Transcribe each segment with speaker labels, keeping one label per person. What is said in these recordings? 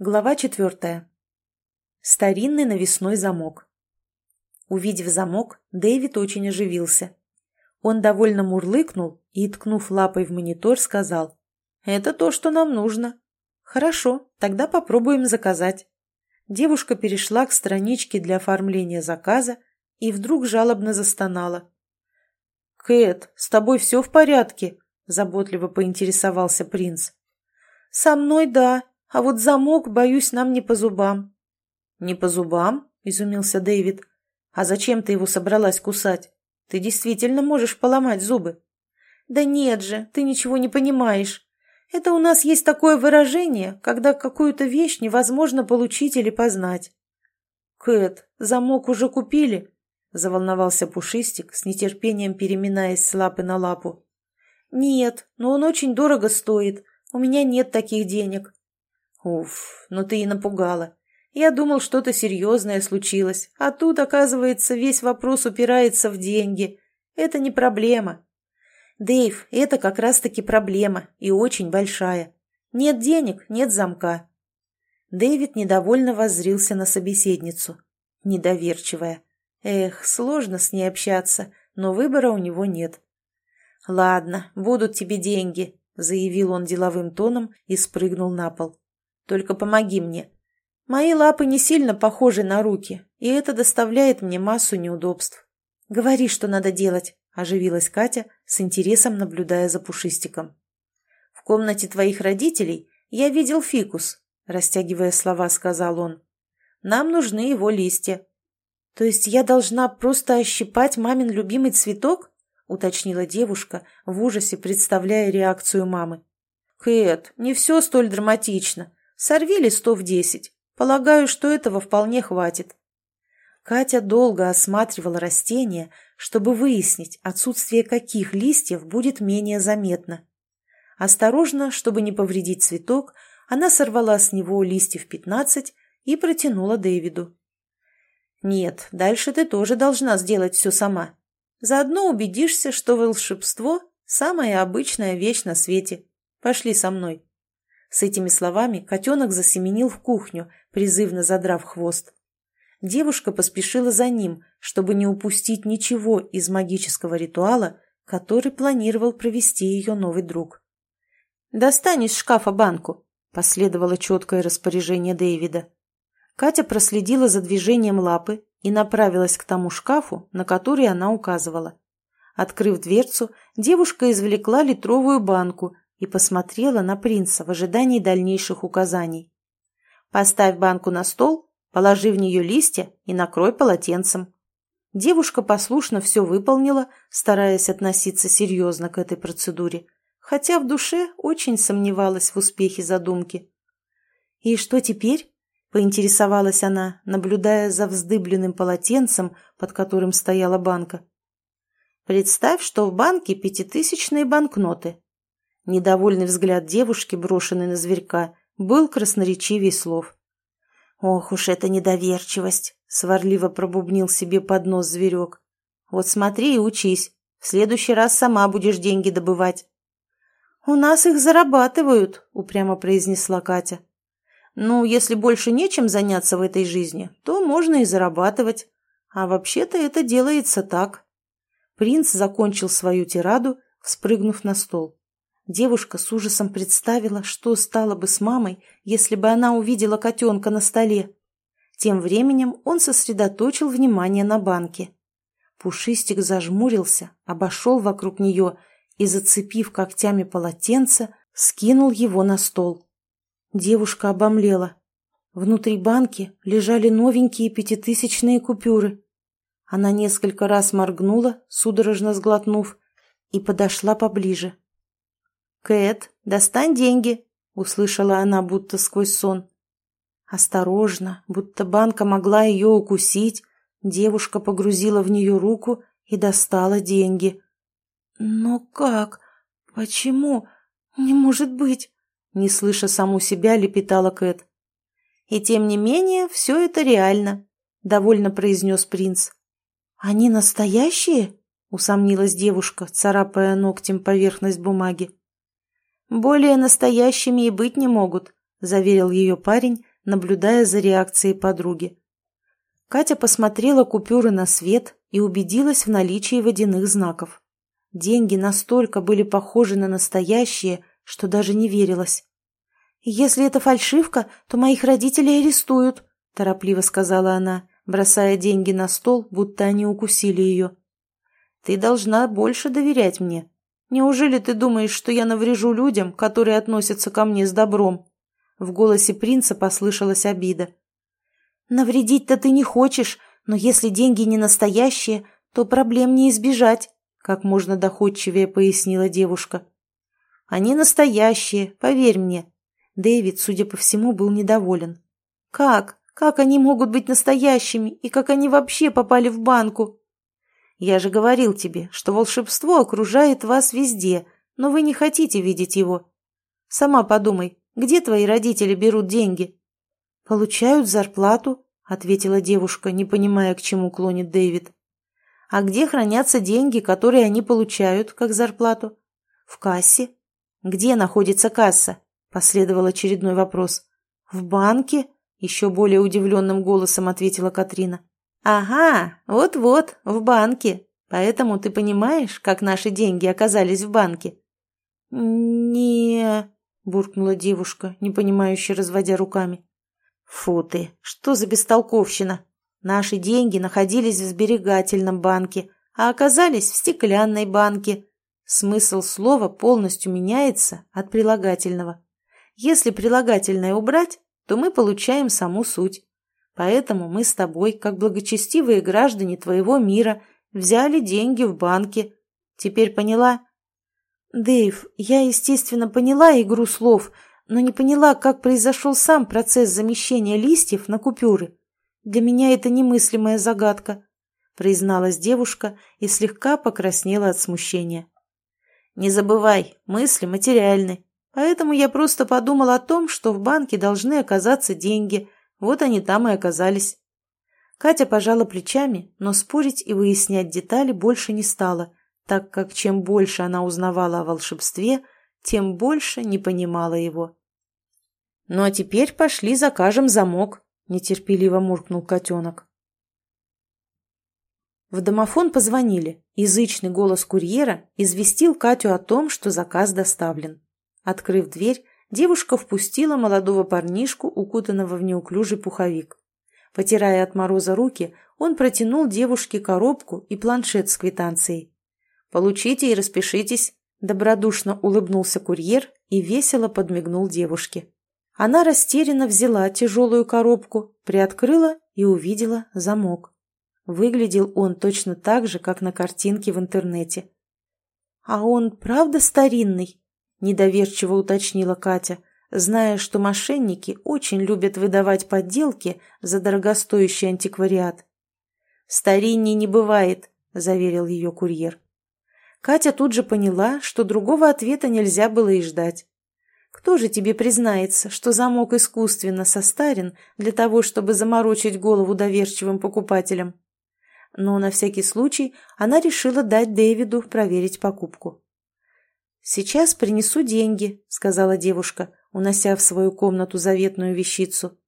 Speaker 1: Глава четвертая. Старинный навесной замок. Увидев замок, Дэвид очень оживился. Он довольно мурлыкнул и, ткнув лапой в монитор, сказал, «Это то, что нам нужно». «Хорошо, тогда попробуем заказать». Девушка перешла к страничке для оформления заказа и вдруг жалобно застонала. «Кэт, с тобой все в порядке?» – заботливо поинтересовался принц. «Со мной да», а вот замок, боюсь, нам не по зубам». «Не по зубам?» – изумился Дэвид. «А зачем ты его собралась кусать? Ты действительно можешь поломать зубы». «Да нет же, ты ничего не понимаешь. Это у нас есть такое выражение, когда какую-то вещь невозможно получить или познать». «Кэт, замок уже купили?» – заволновался Пушистик, с нетерпением переминаясь с лапы на лапу. «Нет, но он очень дорого стоит. У меня нет таких денег. Уф, ну ты и напугала. Я думал, что-то серьезное случилось, а тут, оказывается, весь вопрос упирается в деньги. Это не проблема. Дэйв, это как раз-таки проблема, и очень большая. Нет денег, нет замка. Дэвид недовольно воззрился на собеседницу. Недоверчивая. Эх, сложно с ней общаться, но выбора у него нет. «Ладно, будут тебе деньги», — заявил он деловым тоном и спрыгнул на пол. Только помоги мне. Мои лапы не сильно похожи на руки, и это доставляет мне массу неудобств. Говори, что надо делать, оживилась Катя, с интересом наблюдая за пушистиком. В комнате твоих родителей я видел фикус, растягивая слова, сказал он. Нам нужны его листья. То есть я должна просто ощипать мамин любимый цветок? уточнила девушка, в ужасе представляя реакцию мамы. «Кэт, не все столь драматично. Сорви листов десять. Полагаю, что этого вполне хватит. Катя долго осматривала растения, чтобы выяснить, отсутствие каких листьев будет менее заметно. Осторожно, чтобы не повредить цветок, она сорвала с него листьев пятнадцать и протянула Дэвиду. «Нет, дальше ты тоже должна сделать все сама. Заодно убедишься, что волшебство – самая обычная вещь на свете. Пошли со мной». С этими словами котенок засеменил в кухню, призывно задрав хвост. Девушка поспешила за ним, чтобы не упустить ничего из магического ритуала, который планировал провести ее новый друг. «Достань из шкафа банку», — последовало четкое распоряжение Дэвида. Катя проследила за движением лапы и направилась к тому шкафу, на который она указывала. Открыв дверцу, девушка извлекла литровую банку и посмотрела на принца в ожидании дальнейших указаний. «Поставь банку на стол, положи в нее листья и накрой полотенцем». Девушка послушно все выполнила, стараясь относиться серьезно к этой процедуре, хотя в душе очень сомневалась в успехе задумки. «И что теперь?» — поинтересовалась она, наблюдая за вздыбленным полотенцем, под которым стояла банка. «Представь, что в банке пятитысячные банкноты», Недовольный взгляд девушки, брошенный на зверька, был красноречивей слов. «Ох уж эта недоверчивость!» — сварливо пробубнил себе под нос зверек. «Вот смотри и учись. В следующий раз сама будешь деньги добывать». «У нас их зарабатывают», — упрямо произнесла Катя. «Ну, если больше нечем заняться в этой жизни, то можно и зарабатывать. А вообще-то это делается так». Принц закончил свою тираду, вспрыгнув на стол. Девушка с ужасом представила, что стало бы с мамой, если бы она увидела котенка на столе. Тем временем он сосредоточил внимание на банке. Пушистик зажмурился, обошел вокруг нее и, зацепив когтями полотенце, скинул его на стол. Девушка обомлела. Внутри банки лежали новенькие пятитысячные купюры. Она несколько раз моргнула, судорожно сглотнув, и подошла поближе. «Кэт, достань деньги!» — услышала она будто сквозь сон. Осторожно, будто банка могла ее укусить, девушка погрузила в нее руку и достала деньги. «Но как? Почему? Не может быть!» Не слыша саму себя, лепетала Кэт. «И тем не менее, все это реально», — довольно произнес принц. «Они настоящие?» — усомнилась девушка, царапая ногтем поверхность бумаги. «Более настоящими и быть не могут», — заверил ее парень, наблюдая за реакцией подруги. Катя посмотрела купюры на свет и убедилась в наличии водяных знаков. Деньги настолько были похожи на настоящие, что даже не верилось. «Если это фальшивка, то моих родителей арестуют», – торопливо сказала она, бросая деньги на стол, будто они укусили ее. «Ты должна больше доверять мне. Неужели ты думаешь, что я наврежу людям, которые относятся ко мне с добром?» В голосе принца послышалась обида. «Навредить-то ты не хочешь, но если деньги не настоящие, то проблем не избежать», как можно доходчивее пояснила девушка. «Они настоящие, поверь мне». Дэвид, судя по всему, был недоволен. «Как? Как они могут быть настоящими? И как они вообще попали в банку?» «Я же говорил тебе, что волшебство окружает вас везде, но вы не хотите видеть его. Сама подумай, где твои родители берут деньги?» «Получают зарплату», — ответила девушка, не понимая, к чему клонит Дэвид. «А где хранятся деньги, которые они получают, как зарплату?» «В кассе». «Где находится касса?» — последовал очередной вопрос. «В банке?» — еще более удивленным голосом ответила Катрина. «Ага, вот-вот, в банке. Поэтому ты понимаешь, как наши деньги оказались в банке?» «Не...» — буркнула девушка, непонимающе разводя руками. «Фу ты, что за бестолковщина? Наши деньги находились в сберегательном банке, а оказались в стеклянной банке. Смысл слова полностью меняется от прилагательного. Если прилагательное убрать, то мы получаем саму суть. Поэтому мы с тобой, как благочестивые граждане твоего мира, взяли деньги в банке. Теперь поняла?» «Дэйв, я, естественно, поняла игру слов, но не поняла, как произошел сам процесс замещения листьев на купюры. Для меня это немыслимая загадка», — призналась девушка и слегка покраснела от смущения. «Не забывай, мысли материальны, поэтому я просто подумала о том, что в банке должны оказаться деньги, вот они там и оказались». Катя пожала плечами, но спорить и выяснять детали больше не стала — так как чем больше она узнавала о волшебстве, тем больше не понимала его. «Ну а теперь пошли закажем замок», — нетерпеливо муркнул котенок. В домофон позвонили. Язычный голос курьера известил Катю о том, что заказ доставлен. Открыв дверь, девушка впустила молодого парнишку, укутанного в неуклюжий пуховик. Потирая от мороза руки, он протянул девушке коробку и планшет с квитанцией. «Получите и распишитесь», — добродушно улыбнулся курьер и весело подмигнул девушке. Она растерянно взяла тяжелую коробку, приоткрыла и увидела замок. Выглядел он точно так же, как на картинке в интернете. «А он правда старинный?» – недоверчиво уточнила Катя, зная, что мошенники очень любят выдавать подделки за дорогостоящий антиквариат. «Старинней не бывает», – заверил ее курьер. Катя тут же поняла, что другого ответа нельзя было и ждать. Кто же тебе признается, что замок искусственно состарен для того, чтобы заморочить голову доверчивым покупателям? Но на всякий случай она решила дать Дэвиду проверить покупку. «Сейчас принесу деньги», — сказала девушка, унося в свою комнату заветную вещицу.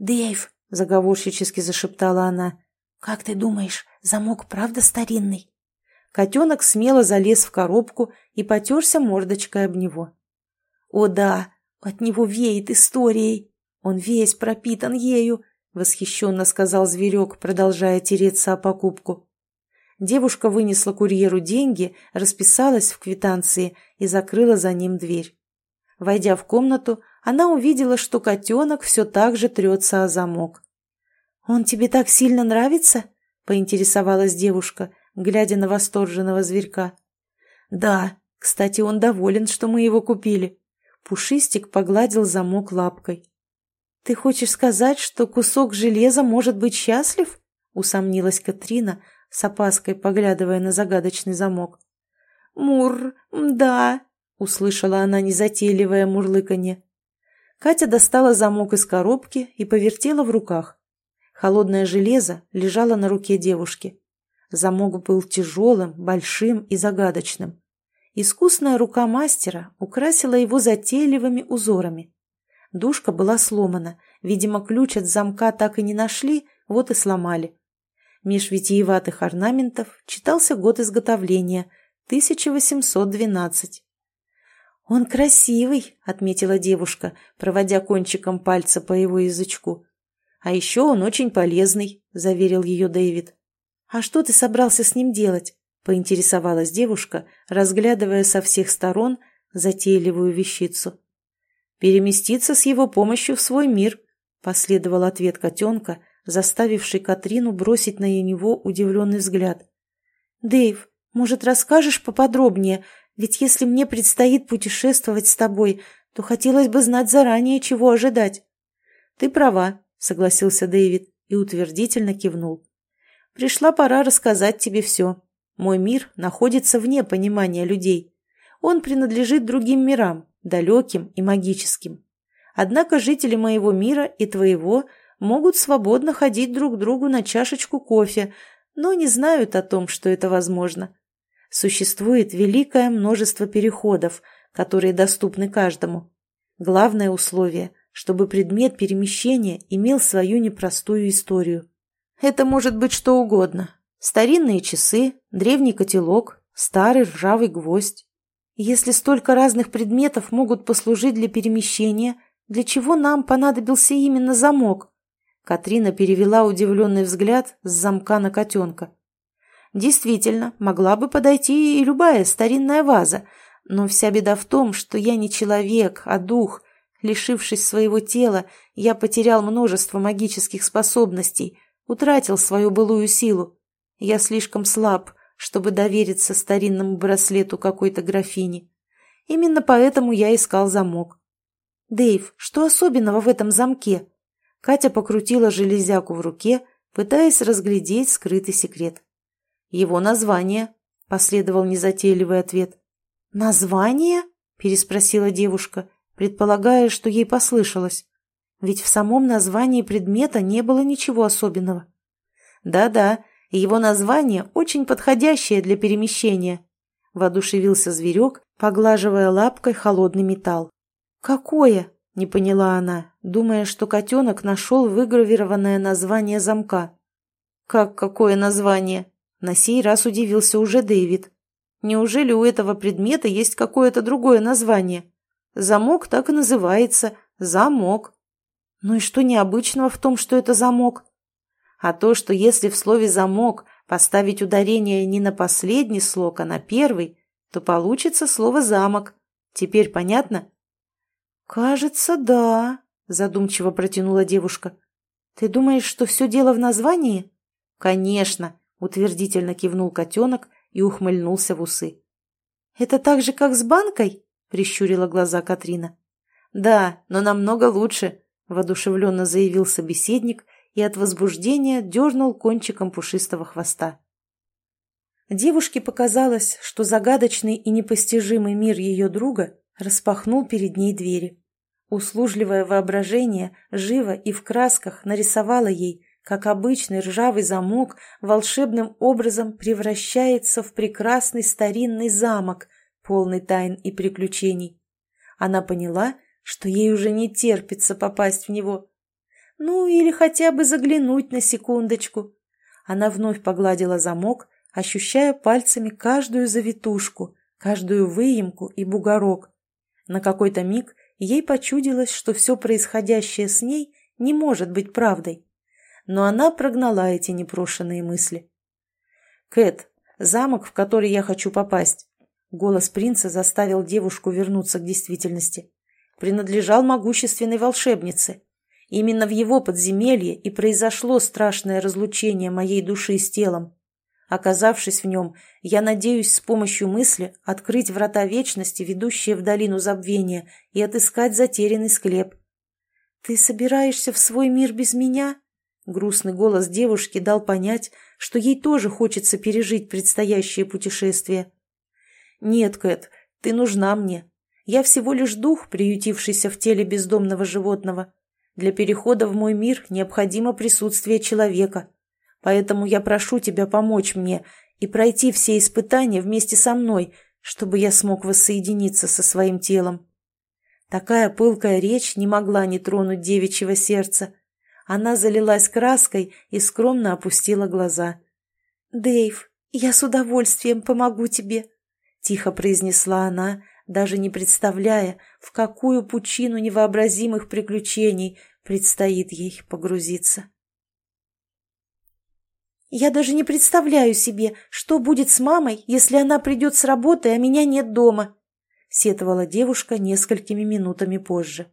Speaker 1: «Дэйв», — заговорщически зашептала она, — «как ты думаешь, замок правда старинный?» Котенок смело залез в коробку и потерся мордочкой об него. «О да, от него веет историей. Он весь пропитан ею», — восхищенно сказал зверек, продолжая тереться о покупку. Девушка вынесла курьеру деньги, расписалась в квитанции и закрыла за ним дверь. Войдя в комнату, она увидела, что котенок все так же трется о замок. «Он тебе так сильно нравится?» — поинтересовалась девушка, глядя на восторженного зверька. «Да, кстати, он доволен, что мы его купили». Пушистик погладил замок лапкой. «Ты хочешь сказать, что кусок железа может быть счастлив?» — усомнилась Катрина, с опаской поглядывая на загадочный замок. «Мур, да», — услышала она незатейливое мурлыканье. Катя достала замок из коробки и повертела в руках. Холодное железо лежало на руке девушки. Замок был тяжелым, большим и загадочным. Искусная рука мастера украсила его затейливыми узорами. Душка была сломана. Видимо, ключ от замка так и не нашли, вот и сломали. Меж витиеватых орнаментов читался год изготовления – 1812. «Он красивый», — отметила девушка, проводя кончиком пальца по его язычку. «А еще он очень полезный», — заверил ее Дэвид. «А что ты собрался с ним делать?» — поинтересовалась девушка, разглядывая со всех сторон затейливую вещицу. «Переместиться с его помощью в свой мир», — последовал ответ котенка, заставивший Катрину бросить на него удивленный взгляд. «Дэйв, может, расскажешь поподробнее, ведь если мне предстоит путешествовать с тобой, то хотелось бы знать заранее, чего ожидать». «Ты права», — согласился Дэвид и утвердительно кивнул. «Пришла пора рассказать тебе все. Мой мир находится вне понимания людей. Он принадлежит другим мирам, далеким и магическим. Однако жители моего мира и твоего могут свободно ходить друг к другу на чашечку кофе, но не знают о том, что это возможно. Существует великое множество переходов, которые доступны каждому. Главное условие, чтобы предмет перемещения имел свою непростую историю. Это может быть что угодно. Старинные часы, древний котелок, старый ржавый гвоздь. Если столько разных предметов могут послужить для перемещения, для чего нам понадобился именно замок? Катрина перевела удивленный взгляд с замка на котенка. Действительно, могла бы подойти и любая старинная ваза, но вся беда в том, что я не человек, а дух. Лишившись своего тела, я потерял множество магических способностей, утратил свою былую силу. Я слишком слаб, чтобы довериться старинному браслету какой-то графини. Именно поэтому я искал замок. «Дэйв, что особенного в этом замке?» Катя покрутила железяку в руке, пытаясь разглядеть скрытый секрет. «Его название», — последовал незатейливый ответ. «Название?» — переспросила девушка, предполагая, что ей послышалось. Ведь в самом названии предмета не было ничего особенного. «Да-да, его название очень подходящее для перемещения», — воодушевился зверек, поглаживая лапкой холодный металл. «Какое?» — не поняла она, думая, что котенок нашел выгравированное название замка. «Как какое название?» На сей раз удивился уже Дэвид. Неужели у этого предмета есть какое-то другое название? Замок так и называется – замок. Ну и что необычного в том, что это замок? А то, что если в слове «замок» поставить ударение не на последний слог, а на первый, то получится слово «замок». Теперь понятно? «Кажется, да», – задумчиво протянула девушка. «Ты думаешь, что все дело в названии?» «Конечно утвердительно кивнул котенок и ухмыльнулся в усы. «Это так же, как с банкой?» — прищурила глаза Катрина. «Да, но намного лучше», — воодушевленно заявил собеседник и от возбуждения дернул кончиком пушистого хвоста. Девушке показалось, что загадочный и непостижимый мир ее друга распахнул перед ней двери. Услужливое воображение живо и в красках нарисовало ей, как обычный ржавый замок волшебным образом превращается в прекрасный старинный замок, полный тайн и приключений. Она поняла, что ей уже не терпится попасть в него. Ну, или хотя бы заглянуть на секундочку. Она вновь погладила замок, ощущая пальцами каждую завитушку, каждую выемку и бугорок. На какой-то миг ей почудилось, что все происходящее с ней не может быть правдой но она прогнала эти непрошенные мысли. «Кэт, замок, в который я хочу попасть», — голос принца заставил девушку вернуться к действительности, принадлежал могущественной волшебнице. Именно в его подземелье и произошло страшное разлучение моей души с телом. Оказавшись в нем, я надеюсь с помощью мысли открыть врата вечности, ведущие в долину забвения, и отыскать затерянный склеп. «Ты собираешься в свой мир без меня?» Грустный голос девушки дал понять, что ей тоже хочется пережить предстоящее путешествие. «Нет, Кэт, ты нужна мне. Я всего лишь дух, приютившийся в теле бездомного животного. Для перехода в мой мир необходимо присутствие человека. Поэтому я прошу тебя помочь мне и пройти все испытания вместе со мной, чтобы я смог воссоединиться со своим телом». Такая пылкая речь не могла не тронуть девичьего сердца. Она залилась краской и скромно опустила глаза. «Дэйв, я с удовольствием помогу тебе», — тихо произнесла она, даже не представляя, в какую пучину невообразимых приключений предстоит ей погрузиться. «Я даже не представляю себе, что будет с мамой, если она придет с работы, а меня нет дома», — сетовала девушка несколькими минутами позже.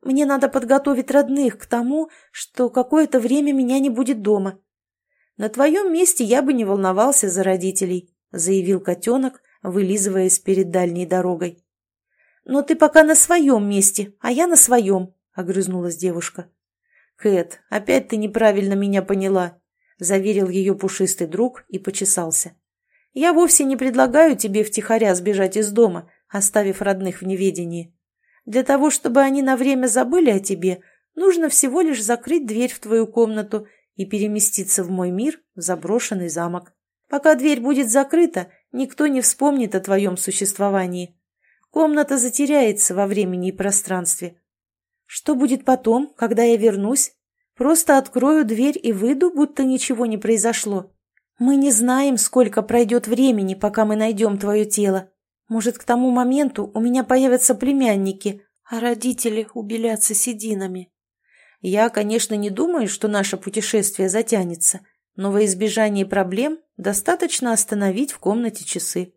Speaker 1: «Мне надо подготовить родных к тому, что какое-то время меня не будет дома». «На твоем месте я бы не волновался за родителей», — заявил котенок, вылизываясь перед дальней дорогой. «Но ты пока на своем месте, а я на своем», — огрызнулась девушка. «Кэт, опять ты неправильно меня поняла», — заверил ее пушистый друг и почесался. «Я вовсе не предлагаю тебе втихаря сбежать из дома, оставив родных в неведении. Для того, чтобы они на время забыли о тебе, нужно всего лишь закрыть дверь в твою комнату и переместиться в мой мир, в заброшенный замок. Пока дверь будет закрыта, никто не вспомнит о твоем существовании. Комната затеряется во времени и пространстве. Что будет потом, когда я вернусь? Просто открою дверь и выйду, будто ничего не произошло. Мы не знаем, сколько пройдет времени, пока мы найдем твое тело. Может, к тому моменту у меня появятся племянники, а родители убелятся сединами. Я, конечно, не думаю, что наше путешествие затянется, но во избежание проблем достаточно остановить в комнате часы.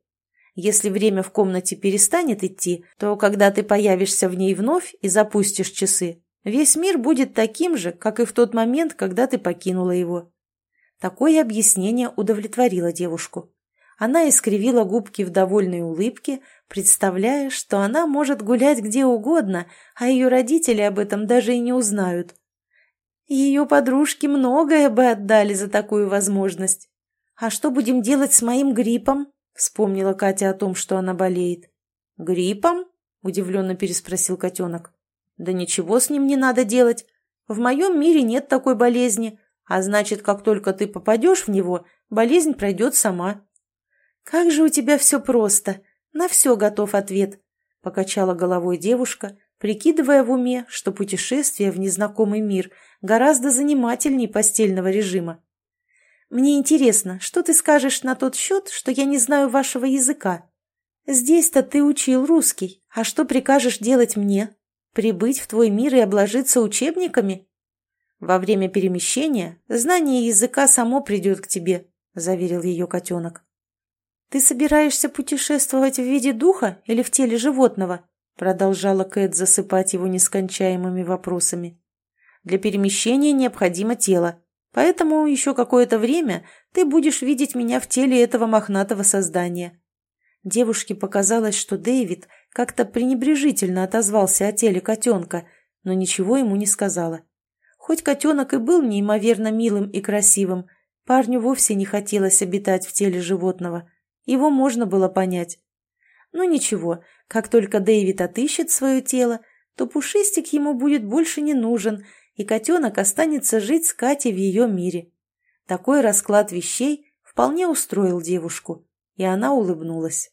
Speaker 1: Если время в комнате перестанет идти, то когда ты появишься в ней вновь и запустишь часы, весь мир будет таким же, как и в тот момент, когда ты покинула его. Такое объяснение удовлетворило девушку. Она искривила губки в довольной улыбке, представляя, что она может гулять где угодно, а ее родители об этом даже и не узнают. Ее подружки многое бы отдали за такую возможность. «А что будем делать с моим гриппом?» — вспомнила Катя о том, что она болеет. «Гриппом?» — удивленно переспросил котенок. «Да ничего с ним не надо делать. В моем мире нет такой болезни, а значит, как только ты попадешь в него, болезнь пройдет сама». «Как же у тебя все просто! На все готов ответ!» — покачала головой девушка, прикидывая в уме, что путешествие в незнакомый мир гораздо занимательней постельного режима. «Мне интересно, что ты скажешь на тот счет, что я не знаю вашего языка? Здесь-то ты учил русский, а что прикажешь делать мне? Прибыть в твой мир и обложиться учебниками?» «Во время перемещения знание языка само придет к тебе», — заверил ее котенок. «Ты собираешься путешествовать в виде духа или в теле животного?» Продолжала Кэт засыпать его нескончаемыми вопросами. «Для перемещения необходимо тело, поэтому еще какое-то время ты будешь видеть меня в теле этого мохнатого создания». Девушке показалось, что Дэвид как-то пренебрежительно отозвался о теле котенка, но ничего ему не сказала. Хоть котенок и был неимоверно милым и красивым, парню вовсе не хотелось обитать в теле животного. Его можно было понять. Ну ничего, как только Дэвид отыщет свое тело, то пушистик ему будет больше не нужен, и котенок останется жить с Катей в ее мире. Такой расклад вещей вполне устроил девушку, и она улыбнулась.